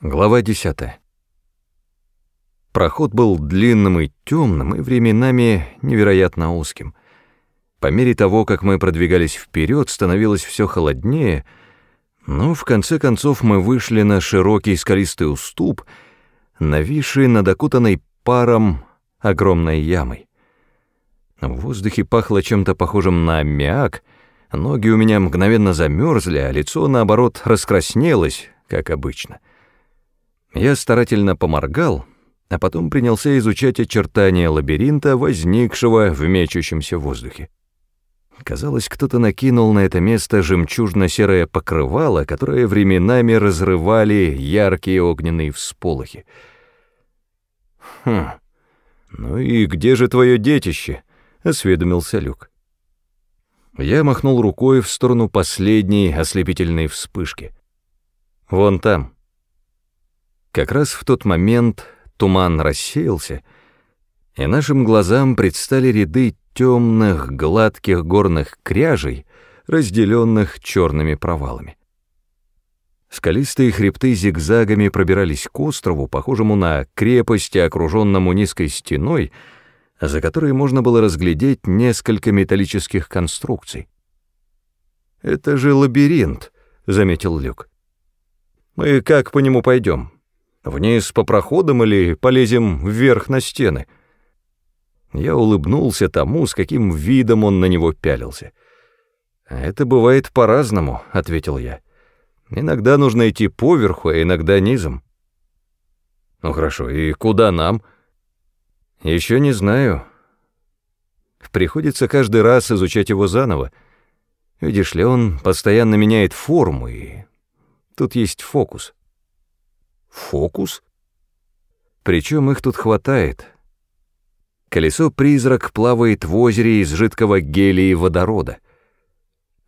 Глава 10. Проход был длинным и темным, и временами невероятно узким. По мере того, как мы продвигались вперед, становилось все холоднее, но в конце концов мы вышли на широкий скалистый уступ, нависший над окутанной паром огромной ямой. В воздухе пахло чем-то похожим на аммиак, ноги у меня мгновенно замерзли, а лицо, наоборот, раскраснелось, как обычно — я старательно поморгал, а потом принялся изучать очертания лабиринта, возникшего в мечущемся воздухе. Казалось, кто-то накинул на это место жемчужно-серое покрывало, которое временами разрывали яркие огненные всполохи. «Хм, ну и где же твое детище?» — осведомился Люк. Я махнул рукой в сторону последней ослепительной вспышки. «Вон там». Как раз в тот момент туман рассеялся, и нашим глазам предстали ряды темных, гладких горных кряжей, разделенных черными провалами. Скалистые хребты зигзагами пробирались к острову, похожему на крепость, окруженному низкой стеной, за которой можно было разглядеть несколько металлических конструкций. «Это же лабиринт», — заметил Люк. «Мы как по нему пойдем?» Вниз по проходам или полезем вверх на стены?» Я улыбнулся тому, с каким видом он на него пялился. «Это бывает по-разному», — ответил я. «Иногда нужно идти поверху, а иногда низом». «Ну хорошо, и куда нам?» «Еще не знаю. Приходится каждый раз изучать его заново. Видишь ли, он постоянно меняет форму, и тут есть фокус». Фокус? Причем их тут хватает. Колесо-призрак плавает в озере из жидкого гелия и водорода.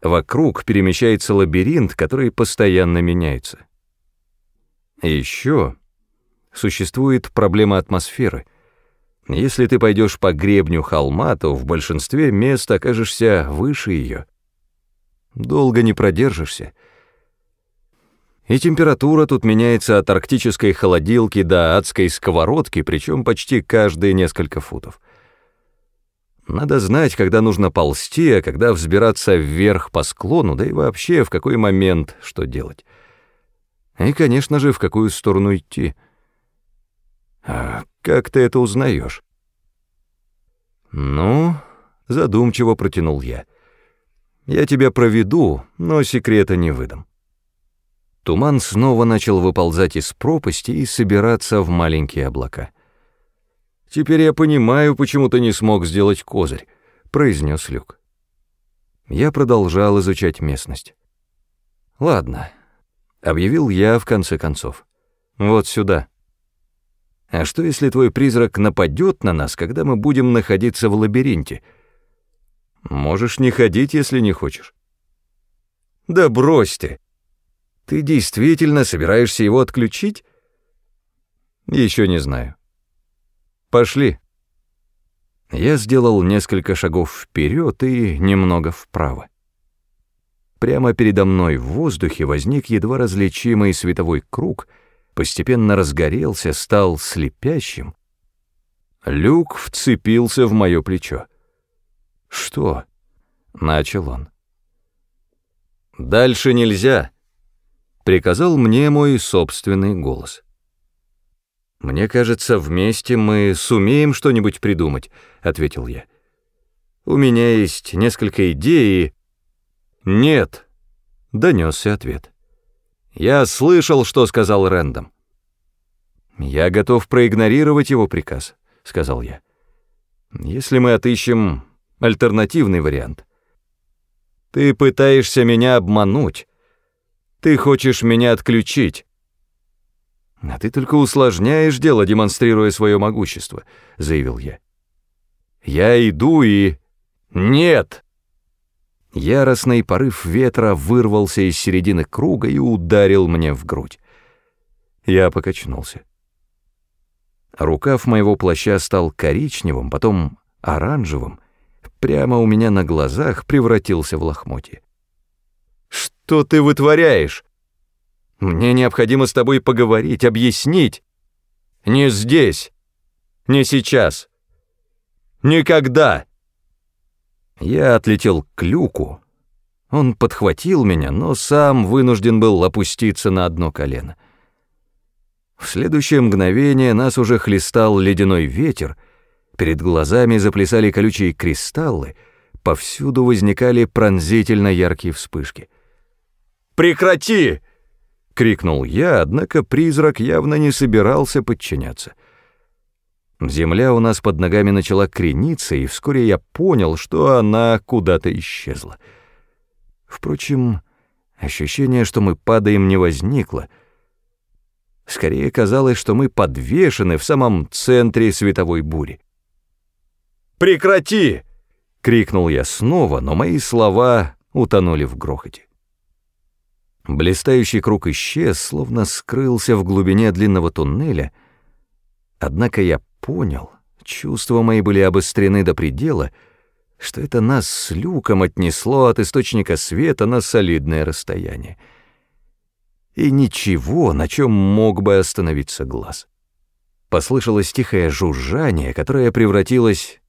Вокруг перемещается лабиринт, который постоянно меняется. Еще существует проблема атмосферы. Если ты пойдешь по гребню холма, то в большинстве мест окажешься выше ее. Долго не продержишься — и температура тут меняется от арктической холодилки до адской сковородки, причем почти каждые несколько футов. Надо знать, когда нужно ползти, а когда взбираться вверх по склону, да и вообще в какой момент что делать. И, конечно же, в какую сторону идти. А как ты это узнаешь? Ну, задумчиво протянул я. Я тебя проведу, но секрета не выдам. Туман снова начал выползать из пропасти и собираться в маленькие облака. «Теперь я понимаю, почему ты не смог сделать козырь», — произнес Люк. Я продолжал изучать местность. «Ладно», — объявил я в конце концов. «Вот сюда». «А что, если твой призрак нападет на нас, когда мы будем находиться в лабиринте?» «Можешь не ходить, если не хочешь». «Да брось ты!» Ты действительно собираешься его отключить? Еще не знаю. Пошли. Я сделал несколько шагов вперед и немного вправо. Прямо передо мной в воздухе возник едва различимый световой круг, постепенно разгорелся, стал слепящим. Люк вцепился в мое плечо. «Что?» — начал он. «Дальше нельзя», приказал мне мой собственный голос. «Мне кажется, вместе мы сумеем что-нибудь придумать», — ответил я. «У меня есть несколько идей и...» «Нет», — донесся ответ. «Я слышал, что сказал Рэндом». «Я готов проигнорировать его приказ», — сказал я. «Если мы отыщем альтернативный вариант». «Ты пытаешься меня обмануть», ты хочешь меня отключить?» «А ты только усложняешь дело, демонстрируя свое могущество», — заявил я. «Я иду и...» «Нет!» Яростный порыв ветра вырвался из середины круга и ударил мне в грудь. Я покачнулся. Рукав моего плаща стал коричневым, потом оранжевым, прямо у меня на глазах превратился в лохмотье. «Что ты вытворяешь?» Мне необходимо с тобой поговорить, объяснить. Не здесь, не сейчас, никогда. Я отлетел к люку. Он подхватил меня, но сам вынужден был опуститься на одно колено. В следующее мгновение нас уже хлестал ледяной ветер, перед глазами заплясали колючие кристаллы, повсюду возникали пронзительно яркие вспышки. «Прекрати!» — крикнул я, однако призрак явно не собирался подчиняться. Земля у нас под ногами начала крениться, и вскоре я понял, что она куда-то исчезла. Впрочем, ощущение, что мы падаем, не возникло. Скорее казалось, что мы подвешены в самом центре световой бури. «Прекрати!» — крикнул я снова, но мои слова утонули в грохоте. Блистающий круг исчез, словно скрылся в глубине длинного туннеля, однако я понял, чувства мои были обострены до предела, что это нас с люком отнесло от источника света на солидное расстояние. И ничего, на чем мог бы остановиться глаз. Послышалось тихое жужжание, которое превратилось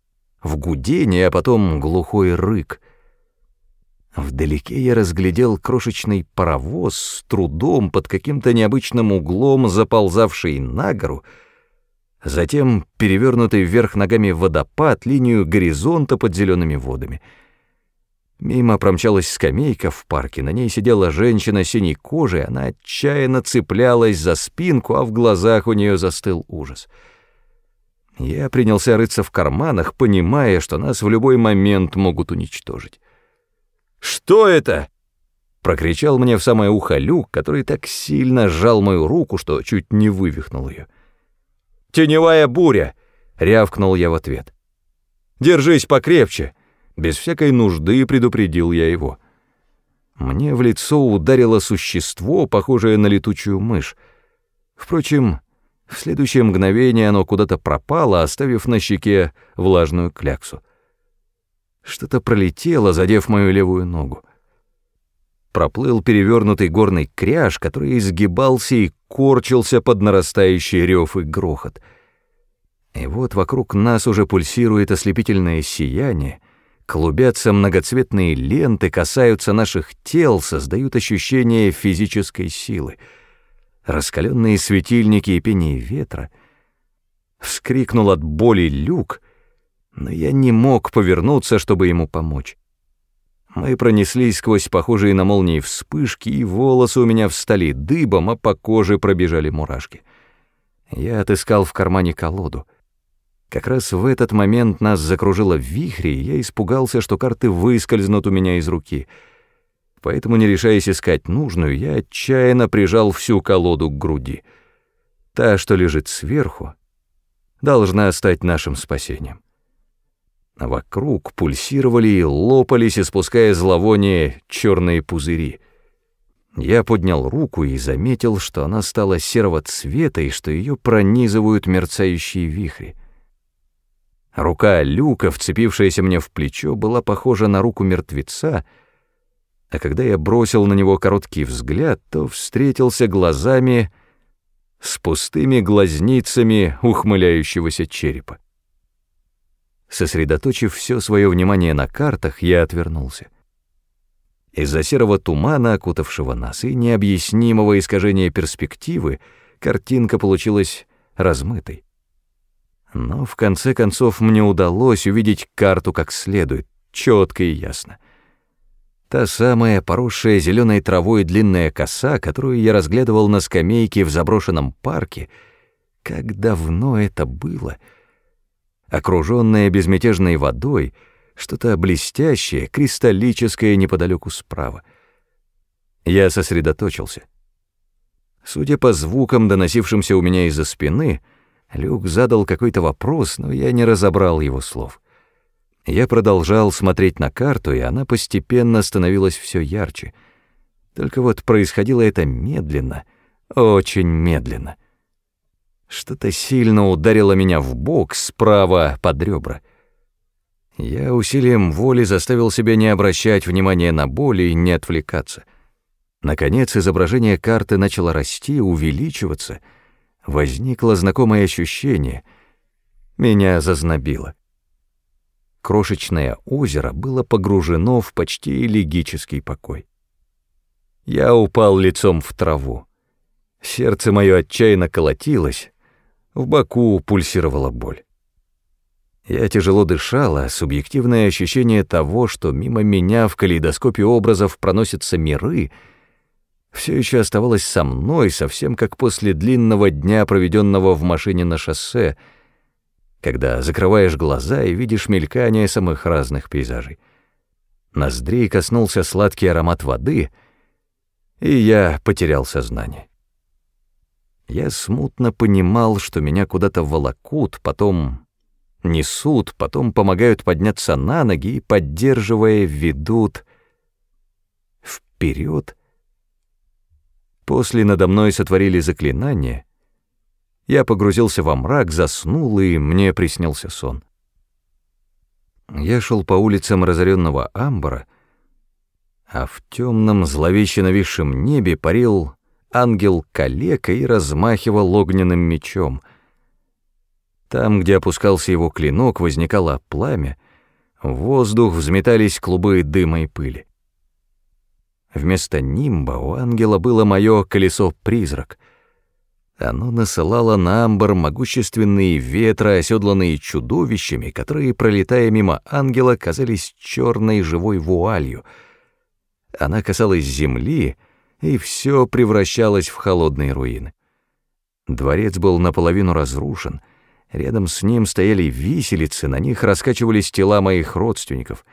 в гудение, а потом глухой рык. Вдалеке я разглядел крошечный паровоз с трудом под каким-то необычным углом, заползавший на гору — затем перевернутый вверх ногами водопад, линию горизонта под зелеными водами. Мимо промчалась скамейка в парке, на ней сидела женщина синей кожи, она отчаянно цеплялась за спинку, а в глазах у нее застыл ужас. Я принялся рыться в карманах, понимая, что нас в любой момент могут уничтожить. «Что это?» — прокричал мне в самое ухо Люк, который так сильно сжал мою руку, что чуть не вывихнул ее. «Теневая буря!» — рявкнул я в ответ. «Держись покрепче!» Без всякой нужды предупредил я его. Мне в лицо ударило существо, похожее на летучую мышь. Впрочем, в следующее мгновение оно куда-то пропало, оставив на щеке влажную кляксу. Что-то пролетело, задев мою левую ногу. Проплыл перевернутый горный кряж, который изгибался и корчился под нарастающий рев и грохот. И вот вокруг нас уже пульсирует ослепительное сияние, клубятся многоцветные ленты, касаются наших тел, создают ощущение физической силы. Раскаленные светильники и пение ветра. Вскрикнул от боли люк, но я не мог повернуться, чтобы ему помочь. Мы пронеслись сквозь похожие на молнии вспышки, и волосы у меня встали дыбом, а по коже пробежали мурашки. Я отыскал в кармане колоду. Как раз в этот момент нас закружило в вихре, и я испугался, что карты выскользнут у меня из руки. Поэтому, не решаясь искать нужную, я отчаянно прижал всю колоду к груди. Та, что лежит сверху, должна стать нашим спасением. Вокруг пульсировали и лопались, испуская зловоние черные пузыри. Я поднял руку и заметил, что она стала серого цвета и что ее пронизывают мерцающие вихри. Рука Люка, вцепившаяся мне в плечо, была похожа на руку мертвеца, а когда я бросил на него короткий взгляд, то встретился глазами с пустыми глазницами ухмыляющегося черепа. Сосредоточив все свое внимание на картах, я отвернулся. Из-за серого тумана, окутавшего нас, и необъяснимого искажения перспективы, картинка получилась размытой. Но в конце концов мне удалось увидеть карту как следует, четко и ясно. Та самая поросшая зеленой травой длинная коса, которую я разглядывал на скамейке в заброшенном парке, как давно это было — окруженное безмятежной водой, что-то блестящее, кристаллическое неподалеку справа. Я сосредоточился. Судя по звукам, доносившимся у меня из-за спины, Люк задал какой-то вопрос, но я не разобрал его слов. Я продолжал смотреть на карту, и она постепенно становилась все ярче. Только вот происходило это медленно, очень медленно. Что-то сильно ударило меня в бок справа под ребра. Я усилием воли заставил себя не обращать внимания на боль и не отвлекаться. Наконец изображение карты начало расти, увеличиваться. Возникло знакомое ощущение. Меня зазнобило. Крошечное озеро было погружено в почти элегический покой. Я упал лицом в траву. Сердце мое отчаянно колотилось, в боку пульсировала боль. Я тяжело дышала, субъективное ощущение того, что мимо меня в калейдоскопе образов проносятся миры, все еще оставалось со мной, совсем как после длинного дня, проведенного в машине на шоссе, когда закрываешь глаза и видишь мелькание самых разных пейзажей. Ноздрей коснулся сладкий аромат воды — и я потерял сознание. Я смутно понимал, что меня куда-то волокут, потом несут, потом помогают подняться на ноги и, поддерживая, ведут вперед. После надо мной сотворили заклинание. Я погрузился во мрак, заснул, и мне приснился сон. Я шел по улицам разоренного амбара, а в темном зловеще нависшем небе парил ангел-калека и размахивал огненным мечом. Там, где опускался его клинок, возникало пламя, в воздух взметались клубы дыма и пыли. Вместо нимба у ангела было мое колесо-призрак. Оно насылало на амбар могущественные ветра, оседланные чудовищами, которые, пролетая мимо ангела, казались черной живой вуалью — она касалась земли, и все превращалось в холодные руины. Дворец был наполовину разрушен, рядом с ним стояли виселицы, на них раскачивались тела моих родственников.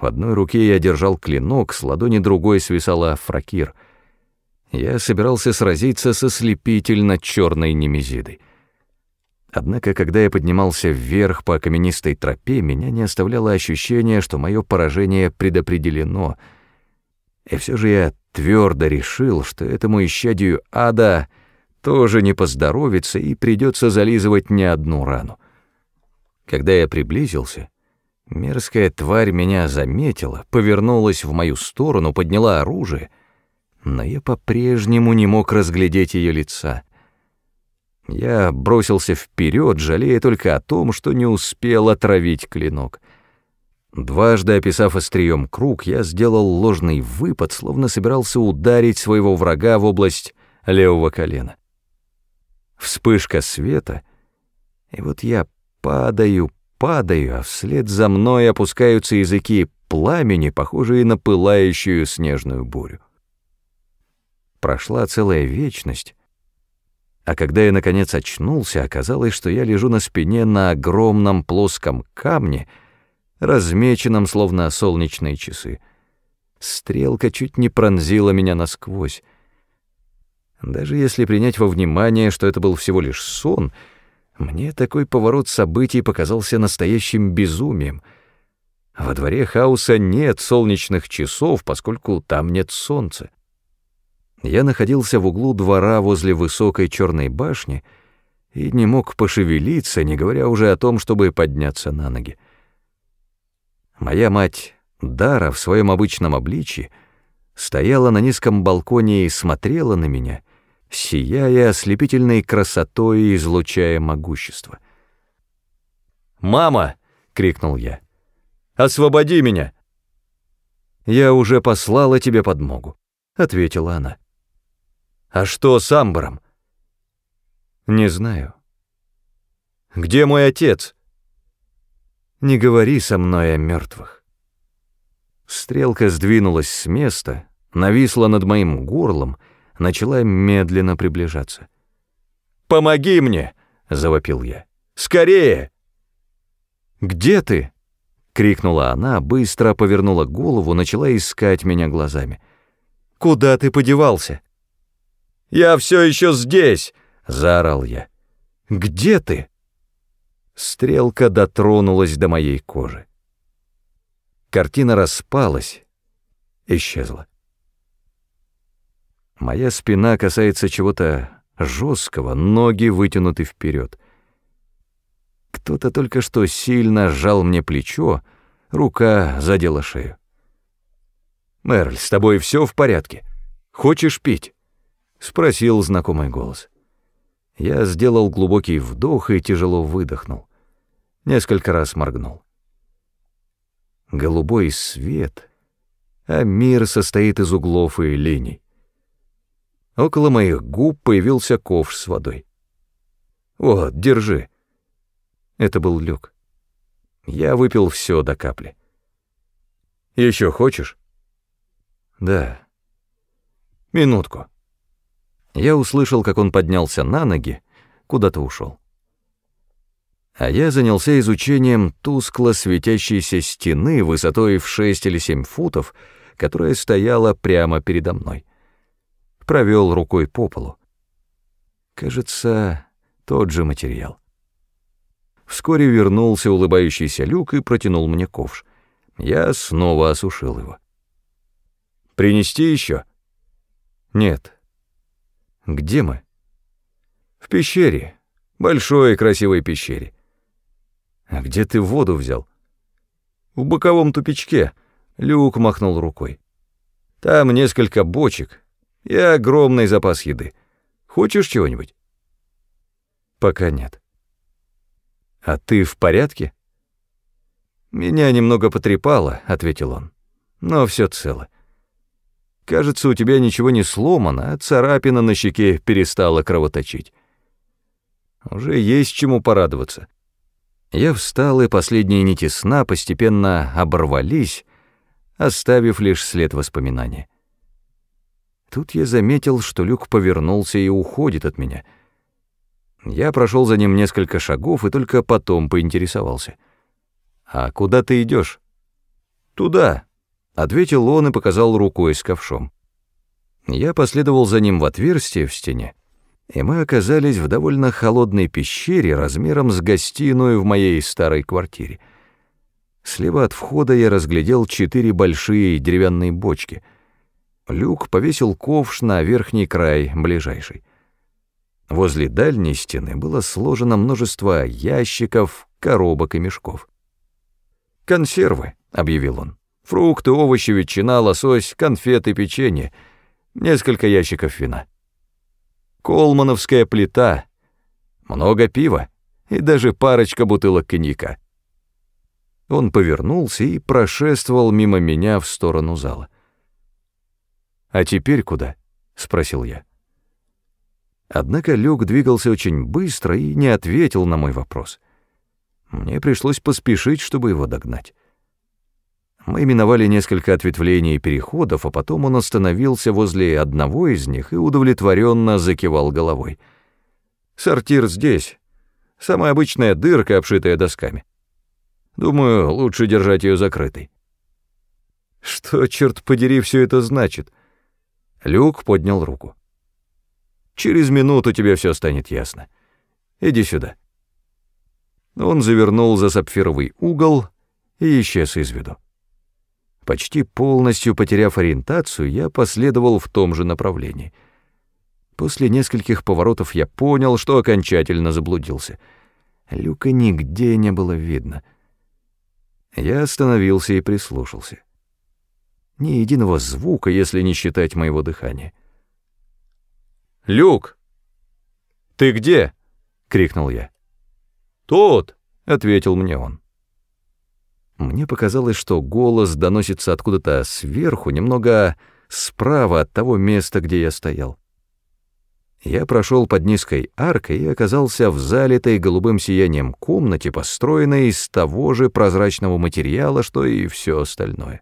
В одной руке я держал клинок, с ладони другой свисала фракир. Я собирался сразиться со слепительно черной немезидой. Однако, когда я поднимался вверх по каменистой тропе, меня не оставляло ощущение, что мое поражение предопределено — и все же я твердо решил, что этому исчадию ада тоже не поздоровится и придется зализывать не одну рану. Когда я приблизился, мерзкая тварь меня заметила, повернулась в мою сторону, подняла оружие, но я по-прежнему не мог разглядеть ее лица. Я бросился вперед, жалея только о том, что не успел отравить клинок — Дважды описав острием круг, я сделал ложный выпад, словно собирался ударить своего врага в область левого колена. Вспышка света, и вот я падаю, падаю, а вслед за мной опускаются языки пламени, похожие на пылающую снежную бурю. Прошла целая вечность, а когда я наконец очнулся, оказалось, что я лежу на спине на огромном плоском камне — размеченном, словно солнечные часы. Стрелка чуть не пронзила меня насквозь. Даже если принять во внимание, что это был всего лишь сон, мне такой поворот событий показался настоящим безумием. Во дворе хаоса нет солнечных часов, поскольку там нет солнца. Я находился в углу двора возле высокой черной башни и не мог пошевелиться, не говоря уже о том, чтобы подняться на ноги. Моя мать Дара в своем обычном обличье стояла на низком балконе и смотрела на меня, сияя ослепительной красотой и излучая могущество. «Мама!» — крикнул я. «Освободи меня!» «Я уже послала тебе подмогу», — ответила она. «А что с Амбаром?» «Не знаю». «Где мой отец?» Не говори со мной о мертвых. Стрелка сдвинулась с места, нависла над моим горлом, начала медленно приближаться. «Помоги мне!» — завопил я. «Скорее!» «Где ты?» — крикнула она, быстро повернула голову, начала искать меня глазами. «Куда ты подевался?» «Я все еще здесь!» — заорал я. «Где ты?» Стрелка дотронулась до моей кожи. Картина распалась, исчезла. Моя спина касается чего-то жесткого, ноги вытянуты вперед. Кто-то только что сильно сжал мне плечо, рука задела шею. «Мерль, с тобой все в порядке?» «Хочешь пить?» — спросил знакомый голос. Я сделал глубокий вдох и тяжело выдохнул. Несколько раз моргнул. Голубой свет, а мир состоит из углов и линий. Около моих губ появился ковш с водой. «Вот, держи». Это был люк. Я выпил все до капли. Еще хочешь? Да. Минутку. Я услышал, как он поднялся на ноги, куда-то ушел. А я занялся изучением тускло светящейся стены высотой в шесть или семь футов, которая стояла прямо передо мной. Провел рукой по полу. Кажется, тот же материал. Вскоре вернулся улыбающийся люк и протянул мне ковш. Я снова осушил его. «Принести еще?» «Нет». «Где мы?» «В пещере. Большой красивой пещере». «А где ты воду взял?» «В боковом тупичке», — Люк махнул рукой. «Там несколько бочек и огромный запас еды. Хочешь чего-нибудь?» «Пока нет». «А ты в порядке?» «Меня немного потрепало», — ответил он. «Но все цело. Кажется, у тебя ничего не сломано, а царапина на щеке перестала кровоточить. Уже есть чему порадоваться». Я встал, и последние нити сна постепенно оборвались, оставив лишь след воспоминания. Тут я заметил, что Люк повернулся и уходит от меня — я прошел за ним несколько шагов и только потом поинтересовался. «А куда ты идешь?» «Туда», — ответил он и показал рукой с ковшом. Я последовал за ним в отверстие в стене, и мы оказались в довольно холодной пещере размером с гостиную в моей старой квартире. Слева от входа я разглядел четыре большие деревянные бочки. Люк повесил ковш на верхний край ближайший. Возле дальней стены было сложено множество ящиков, коробок и мешков. «Консервы», — объявил он. «Фрукты, овощи, ветчина, лосось, конфеты, печенье, несколько ящиков вина. Колмановская плита, много пива и даже парочка бутылок коньяка». Он повернулся и прошествовал мимо меня в сторону зала. «А теперь куда?» — спросил я. Однако Люк двигался очень быстро и не ответил на мой вопрос. Мне пришлось поспешить, чтобы его догнать. Мы миновали несколько ответвлений и переходов, а потом он остановился возле одного из них и удовлетворенно закивал головой. «Сортир здесь. Самая обычная дырка, обшитая досками. Думаю, лучше держать ее закрытой». «Что, черт подери, все это значит?» Люк поднял руку. Через минуту тебе все станет ясно. Иди сюда». Он завернул за сапфировый угол и исчез из виду. Почти полностью потеряв ориентацию, я последовал в том же направлении. После нескольких поворотов я понял, что окончательно заблудился. Люка нигде не было видно. Я остановился и прислушался. Ни единого звука, если не считать моего дыхания. «Люк! Ты где?» — крикнул я. «Тут!» — ответил мне он. Мне показалось, что голос доносится откуда-то сверху, немного справа от того места, где я стоял. Я прошел под низкой аркой и оказался в залитой голубым сиянием комнате, построенной из того же прозрачного материала, что и все остальное.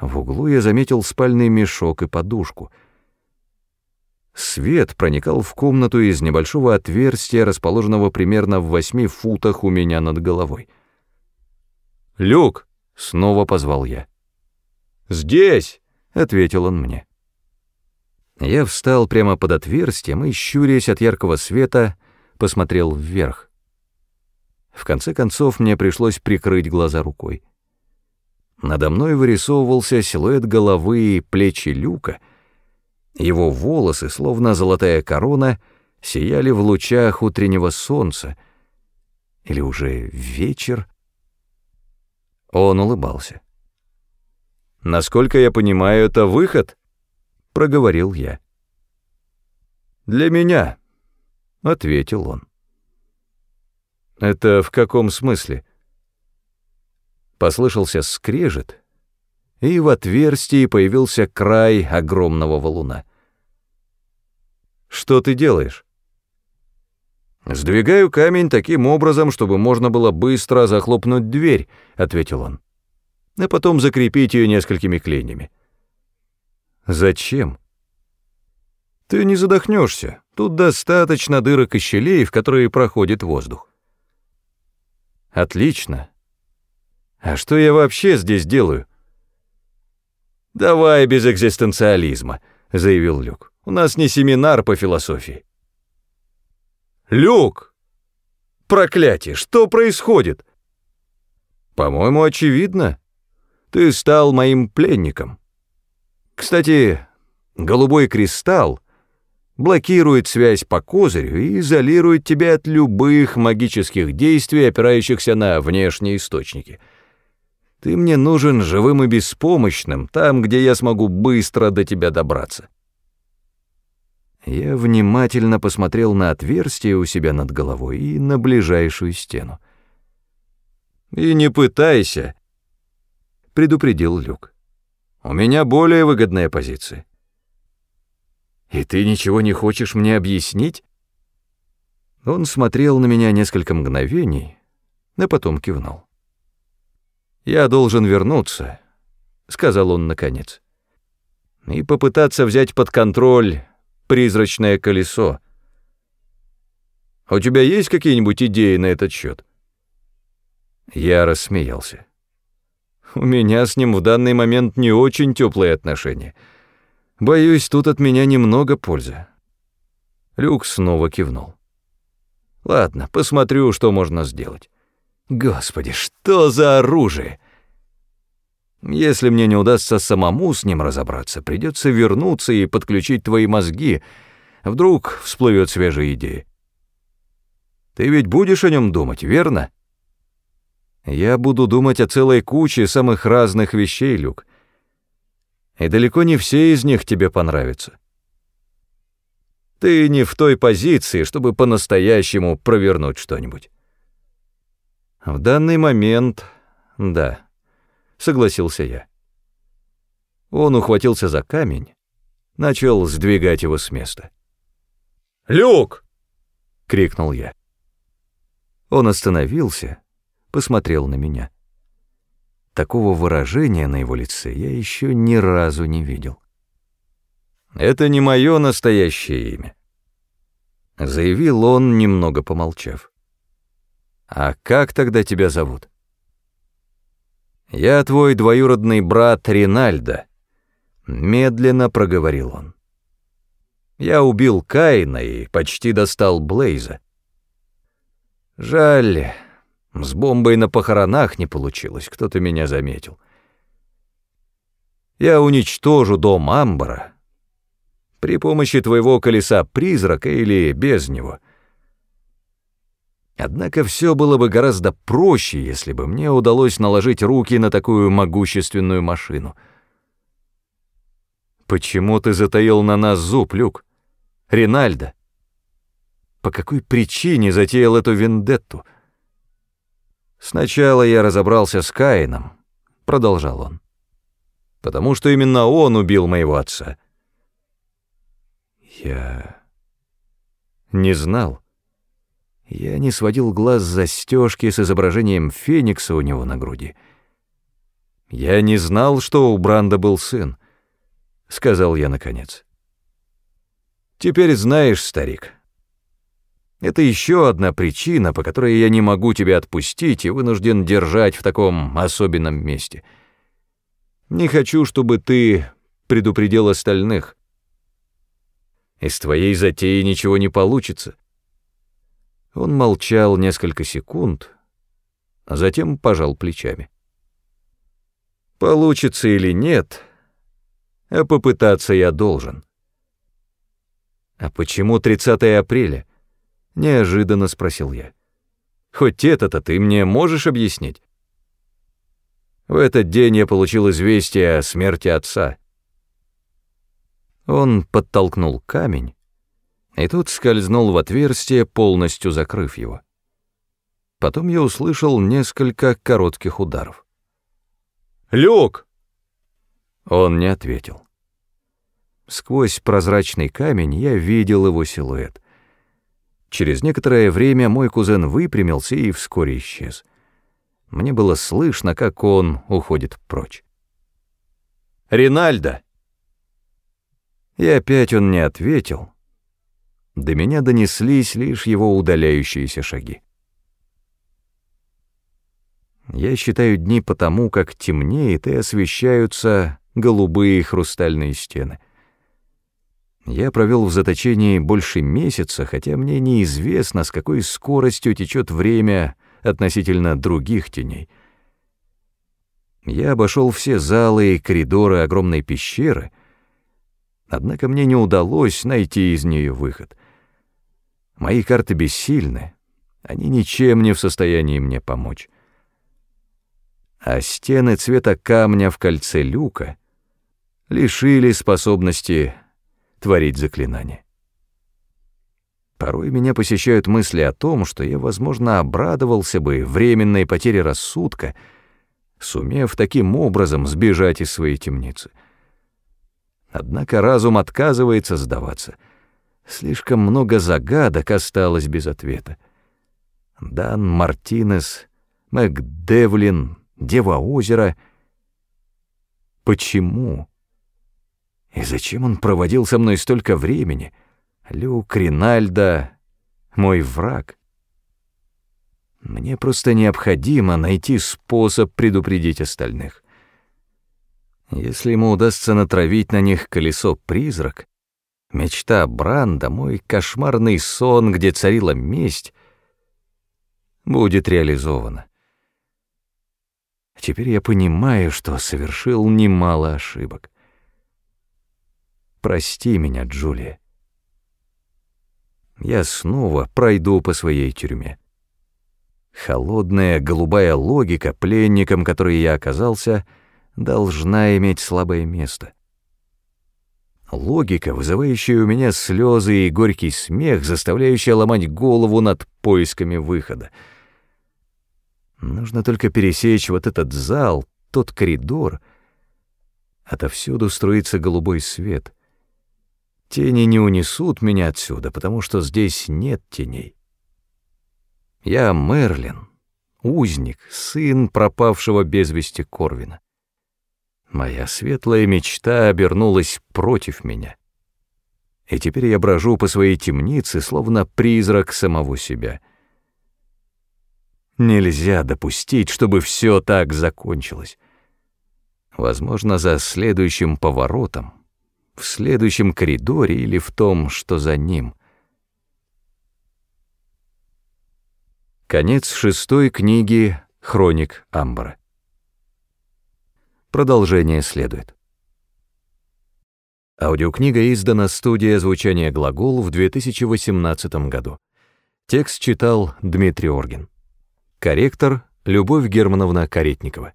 В углу я заметил спальный мешок и подушку — Свет проникал в комнату из небольшого отверстия, расположенного примерно в восьми футах у меня над головой. «Люк!» — снова позвал я. «Здесь!» — ответил он мне. Я встал прямо под отверстием и, щурясь от яркого света, посмотрел вверх. В конце концов мне пришлось прикрыть глаза рукой. Надо мной вырисовывался силуэт головы и плечи люка — его волосы, словно золотая корона, сияли в лучах утреннего солнца. Или уже вечер? Он улыбался. «Насколько я понимаю, это выход?» — проговорил я. «Для меня», — ответил он. «Это в каком смысле?» Послышался скрежет, и в отверстии появился край огромного валуна. «Что ты делаешь?» «Сдвигаю камень таким образом, чтобы можно было быстро захлопнуть дверь», — ответил он. «А потом закрепить ее несколькими клейнями». «Зачем?» «Ты не задохнешься. Тут достаточно дырок и щелей, в которые проходит воздух». «Отлично. А что я вообще здесь делаю?» «Давай без экзистенциализма», — заявил Люк. «У нас не семинар по философии». «Люк! Проклятие, что происходит?» «По-моему, очевидно. Ты стал моим пленником. Кстати, голубой кристалл блокирует связь по козырю и изолирует тебя от любых магических действий, опирающихся на внешние источники. Ты мне нужен живым и беспомощным, там, где я смогу быстро до тебя добраться. Я внимательно посмотрел на отверстие у себя над головой и на ближайшую стену. «И не пытайся», — предупредил Люк. «У меня более выгодная позиция». «И ты ничего не хочешь мне объяснить?» Он смотрел на меня несколько мгновений, а потом кивнул. «Я должен вернуться», — сказал он наконец, — «и попытаться взять под контроль призрачное колесо. У тебя есть какие-нибудь идеи на этот счет? Я рассмеялся. У меня с ним в данный момент не очень теплые отношения. Боюсь, тут от меня немного пользы. Люк снова кивнул. Ладно, посмотрю, что можно сделать. Господи, что за оружие? Если мне не удастся самому с ним разобраться, придется вернуться и подключить твои мозги. Вдруг всплывет свежая идея. Ты ведь будешь о нем думать, верно? Я буду думать о целой куче самых разных вещей, Люк. И далеко не все из них тебе понравятся. Ты не в той позиции, чтобы по-настоящему провернуть что-нибудь. В данный момент, да согласился я. Он ухватился за камень, начал сдвигать его с места. «Люк!» — крикнул я. Он остановился, посмотрел на меня. Такого выражения на его лице я еще ни разу не видел. «Это не мое настоящее имя», — заявил он, немного помолчав. «А как тогда тебя зовут?» «Я твой двоюродный брат Ринальдо», — медленно проговорил он. «Я убил Каина и почти достал Блейза. Жаль, с бомбой на похоронах не получилось, кто-то меня заметил. Я уничтожу дом Амбара при помощи твоего колеса-призрака или без него — Однако все было бы гораздо проще, если бы мне удалось наложить руки на такую могущественную машину. Почему ты затаил на нас зуб, Люк? Ринальдо? По какой причине затеял эту вендетту? Сначала я разобрался с Каином, продолжал он. Потому что именно он убил моего отца. Я не знал. Я не сводил глаз застежки с изображением феникса у него на груди. «Я не знал, что у Бранда был сын», — сказал я наконец. «Теперь знаешь, старик, это еще одна причина, по которой я не могу тебя отпустить и вынужден держать в таком особенном месте. Не хочу, чтобы ты предупредил остальных. Из твоей затеи ничего не получится. Он молчал несколько секунд, а затем пожал плечами. Получится или нет, а попытаться я должен. А почему 30 апреля? Неожиданно спросил я. Хоть это-то ты мне можешь объяснить? В этот день я получил известие о смерти отца. Он подтолкнул камень, и тот скользнул в отверстие, полностью закрыв его. Потом я услышал несколько коротких ударов. «Люк!» Он не ответил. Сквозь прозрачный камень я видел его силуэт. Через некоторое время мой кузен выпрямился и вскоре исчез. Мне было слышно, как он уходит прочь. «Ринальдо!» И опять он не ответил. До меня донеслись лишь его удаляющиеся шаги. Я считаю дни потому, как темнеет и освещаются голубые хрустальные стены. Я провел в заточении больше месяца, хотя мне неизвестно, с какой скоростью течет время относительно других теней. Я обошел все залы и коридоры огромной пещеры, однако мне не удалось найти из нее выход. Мои карты бессильны, они ничем не в состоянии мне помочь. А стены цвета камня в кольце люка лишили способности творить заклинания. Порой меня посещают мысли о том, что я, возможно, обрадовался бы временной потере рассудка, сумев таким образом сбежать из своей темницы. Однако разум отказывается сдаваться. Слишком много загадок осталось без ответа. Дан Мартинес, МакДевлин, Дева озера. Почему? И зачем он проводил со мной столько времени? Люк, Ринальдо, мой враг. Мне просто необходимо найти способ предупредить остальных. Если ему удастся натравить на них колесо-призрак, мечта Бранда, мой кошмарный сон, где царила месть, будет реализована. Теперь я понимаю, что совершил немало ошибок. Прости меня, Джулия. Я снова пройду по своей тюрьме. Холодная голубая логика, пленником которой я оказался, должна иметь слабое место. Логика, вызывающая у меня слезы и горький смех, заставляющая ломать голову над поисками выхода. Нужно только пересечь вот этот зал, тот коридор. Отовсюду струится голубой свет — Тени не унесут меня отсюда, потому что здесь нет теней. Я Мерлин, узник, сын пропавшего без вести Корвина. Моя светлая мечта обернулась против меня. И теперь я брожу по своей темнице, словно призрак самого себя. Нельзя допустить, чтобы все так закончилось. Возможно, за следующим поворотом в следующем коридоре или в том, что за ним. Конец шестой книги «Хроник Амбара». Продолжение следует. Аудиокнига издана студия звучания «Глагол» в 2018 году. Текст читал Дмитрий Оргин. Корректор Любовь Германовна Каретникова.